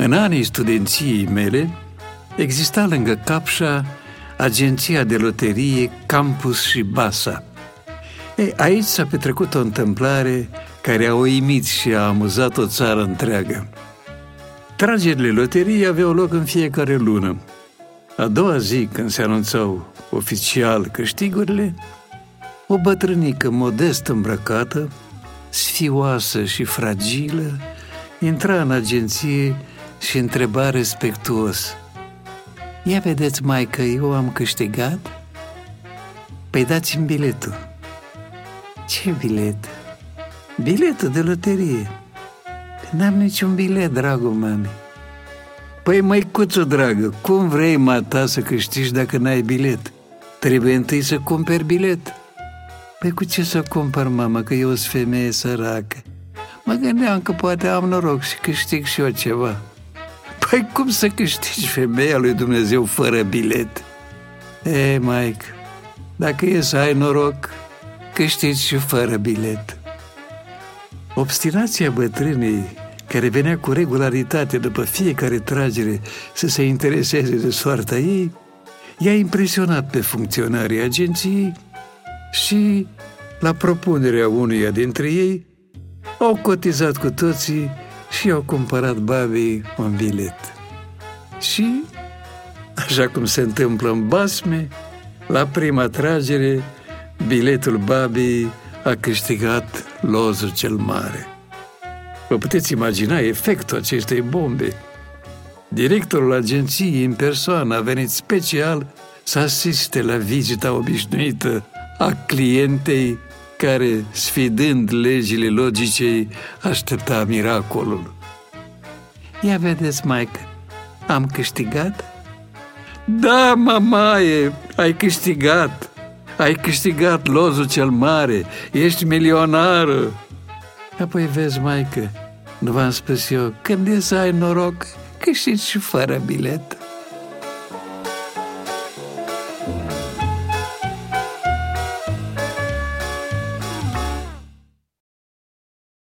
În anii studenției mele, exista lângă Capșa agenția de loterie Campus și Basa. E, aici s-a petrecut o întâmplare care a uimit și a amuzat o țară întreagă. Tragerile loteriei aveau loc în fiecare lună. A doua zi, când se anunțau oficial câștigurile, o bătrânică modest îmbrăcată, sfioasă și fragilă, intra în agenție și întreba respectuos. Ia vedeți, mai că eu am câștigat? Păi dați-mi biletul. Ce bilet? Biletul de loterie. N-am niciun bilet, dragul mami. Păi, măicuță dragă, cum vrei, mata, să câștigi dacă n-ai bilet? Trebuie întâi să cumperi bilet. Păi cu ce să cumpăr, mama, că eu sunt femeie săracă? Mă gândeam că poate am noroc și câștig și eu ceva. Păi cum să câștigi femeia lui Dumnezeu fără bilet? E, Mike, dacă e să ai noroc, câștigi și fără bilet. Obstinația bătrânei, care venea cu regularitate după fiecare tragere să se intereseze de soarta ei, i-a impresionat pe funcționarii agenției și, la propunerea unuia dintre ei, au cotizat cu toții și au cumpărat babei un bilet. Și, așa cum se întâmplă în basme, la prima tragere, biletul babii a câștigat lozul cel mare. Vă puteți imagina efectul acestei bombe. Directorul agenției în persoană a venit special să asiste la vizita obișnuită a clientei care, sfidând legile logicei, aștepta miracolul. Ia vedeți, Mike, am câștigat? Da, mamaie, ai câștigat! Ai câștigat lozul cel mare, ești milionară! Apoi vezi, maică, nu v-am spus eu, când e să ai noroc, câștigi și fără bilet.